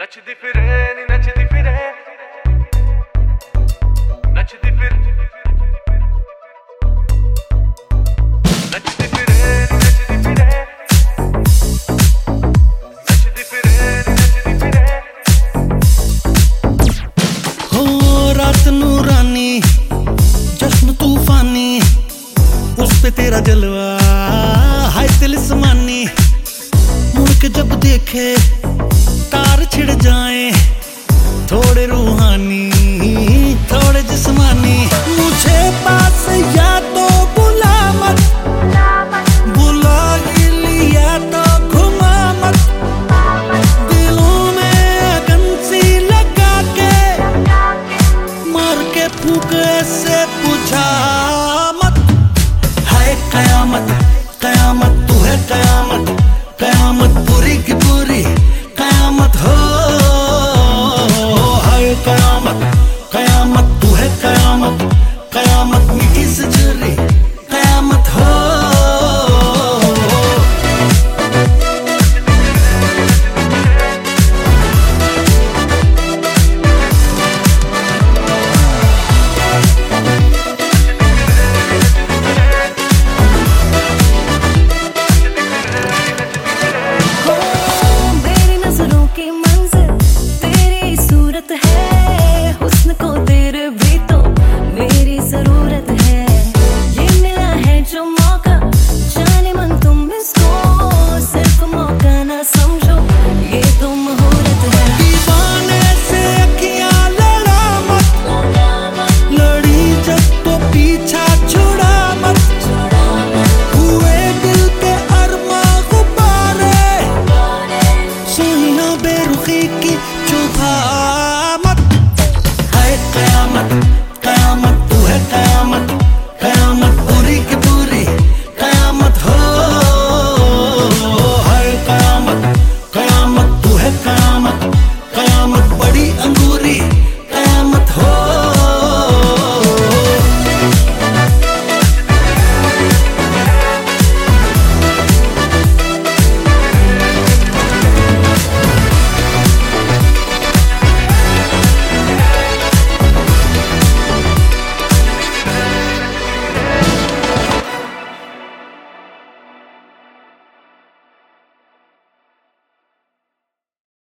ਨੱਚਦੀ ਫਿਰੇ, ਨੀ ਨੱਚਦੀ ਫਿਰੇ। ਨੱਚਦੀ ਫਿਰੇ ਨੱਚਦੀ ਫਿਰੇ ਨੱਚਦੀ ਫਿਰੇ। ਨੱਚਦੀ ਫਿਰੇ ਨੱਚਦੀ ਫਿਰੇ। ਹੋ ਰਾਤ ਨੂੰ ਰਾਨੀ, ਜਸ਼ਨ ਤੂਫਾਨੀ, ਉਸ ਤੇ ਤੇਰਾ ਜਲਵਾ, ਹਾਏ ਦਿਲ ਸਮਾਨੀ। ਮੁੜ ਕੇ ਜਬ ਦੇਖੇ ਥੋੜੇ ਰੂਹਾਨੀ ਥੋੜੇ ਜਿਸਮਾਨੀ की चुभा मत है कयामत